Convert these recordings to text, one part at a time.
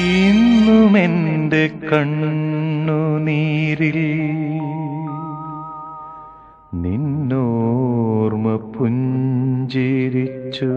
ഇന്നും എന്റെ കണ്ണുനീരിൽ നിന്നോർമ്മ പുഞ്ചിരിച്ചു.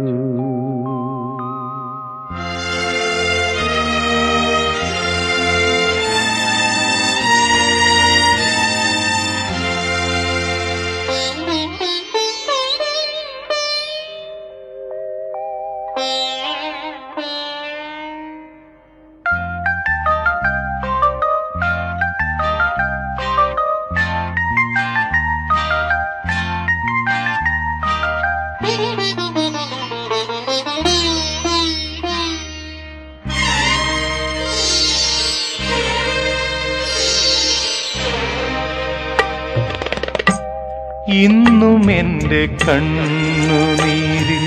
ഇന്നും എന്റെ കണ്ണുനീരിൽ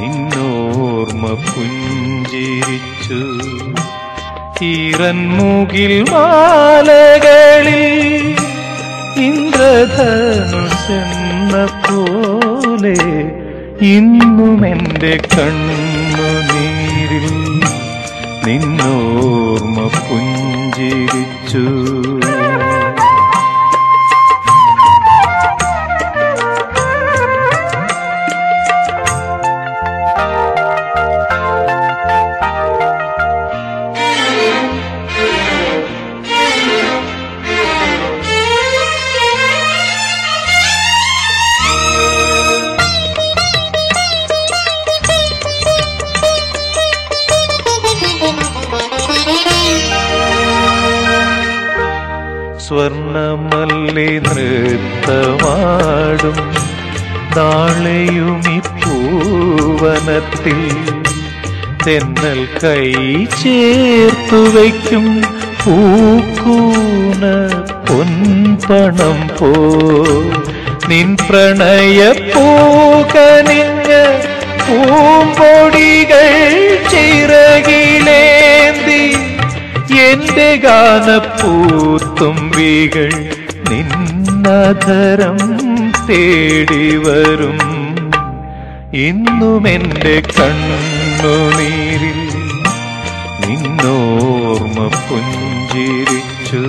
നിന്നോർമ്മ പുഞ്ചിരിച്ചു. ഈറൻമുകിൽ മാലകളിൽ ഇന്ദ്രധനുസെന്ന പോലെ ഇന്നും എന്റെ കണ്ണുനീരിൽ നിന്നോർമ്മ സ്വർണമല്ലി നൃത്തമാടും. നാളെയും പൂവനത്തിൽ തെന്നൽ കൈ ചേർത്തു വയ്ക്കും. പൂക്കൂന പൊൻപണം പോ നിൻ പ്രണയ പൂകനിഞ്ഞ് പൂമ്പൊടികൾ ചിറകിലേന്തി എന്റെ ഗാനപ്പൂത്തുമ്പികൾ നിന്നധരം തേടി വരും. ഇന്നും എന്റെ കണ്ണുനീരിൽ നിന്നോർമ്മ പുഞ്ചിരിച്ചു.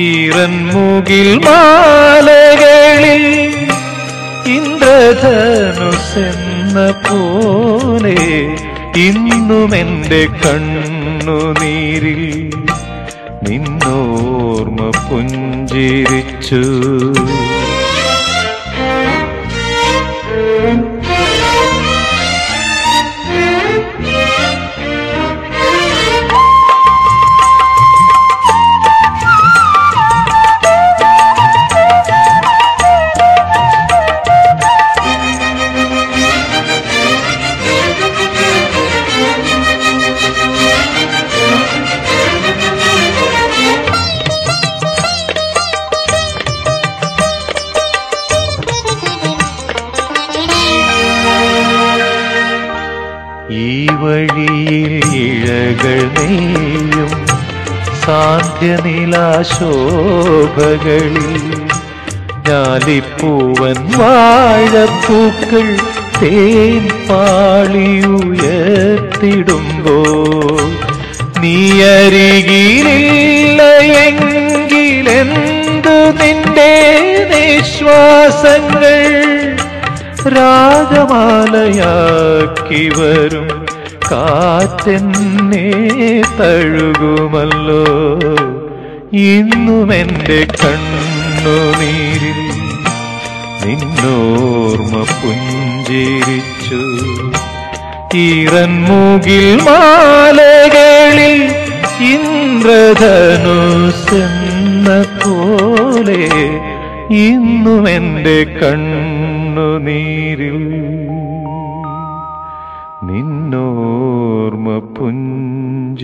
ഈറൻമുകിൽ മാലകളിൽ ഇന്ദ്രധനുസെന്ന പോലെ ഇന്നും എന്റെ കണ്ണുനീരിൽ നിന്നോർമ്മ പുഞ്ചിരിച്ചു. വഴിയിൽ ഇഴകൾ നെയ്യും സാന്ധ്യനിലാശോഭകളിൽ ഞാലിപ്പൂവൻ വാഴപ്പൂക്കൾ തേൻ പാളിയുയർത്തിടുമ്പോ നീയരികിലില്ല എങ്കിലെന്തു നിന്റെ നിശ്വാസങ്ങൾ രാഗമാലയാക്കി വരും? കാറ്റെന്നെ തഴുകുമല്ലോ. ഇന്നും എന്റെ കണ്ണുനീരിൽ നിന്നോർമ്മ പുഞ്ചിരിച്ചു. ഈറൻമുകിൽ മാലകളിൽ ഇന്ദ്രധനുസെന്ന പോലെ ഇന്നും എന്റെ കണ്ണുനീരിൽ നിന്നോർമ്മ പുഞ്ചിരിച്ചു.